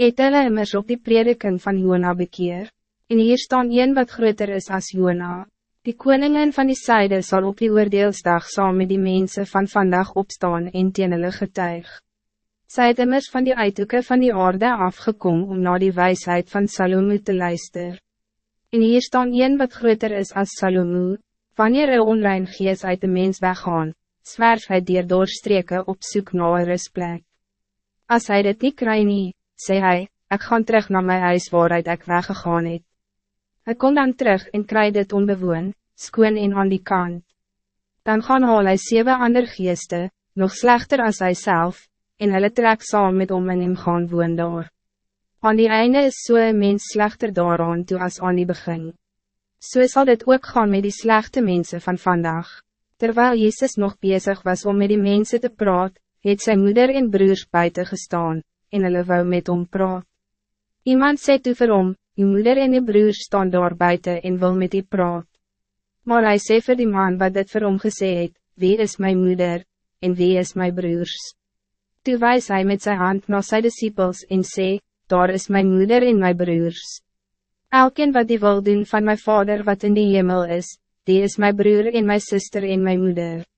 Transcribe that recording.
het hulle immers op die prediking van Jona bekeer, en hier staan een wat groter is als Jona. Die koningin van die zijde zal op die oordeelsdag saam met die mensen van vandaag opstaan en teen hulle getuig. Sy het immers van die uithoeken van die aarde afgekom om naar die wijsheid van Salomo te luisteren. En hier staan een wat groter is als Salomo, wanneer een onrein gees uit de mens weggaan, zwerf hy dier doorstreken op zoek naar een rustplek. Als hij dit niet krijgt, nie, sê hy, ek gaan terug naar mijn huis waaruit ik weggegaan het. Hij komt dan terug en krijgt dit onbewoon, skoon en aan die kant. Dan gaan haal hy zeven ander geeste, nog slechter als hij zelf, en hulle trek saam met om en hem gaan woon daar. Aan die einde is so een mens slechter daaraan toe als aan die begin. So zal dit ook gaan met die slechte mensen van vandaag. Terwijl Jezus nog bezig was om met die mensen te praat, het zijn moeder en broers buiten gestaan, en hulle wou met hom praat. Iemand sê toe vir hom, je moeder en je broers staan daar buiten en wil met die praat. Maar hij sê vir die man wat dit vir hom gesê het, wie is mijn moeder, en wie is mijn broers? Toe wijs hij met zijn hand naar zijn disciples en sê, daar is mijn moeder en mijn broers. Elkeen wat die wil doen van mijn vader wat in die hemel is, die is mijn broer en mijn zuster en mijn moeder.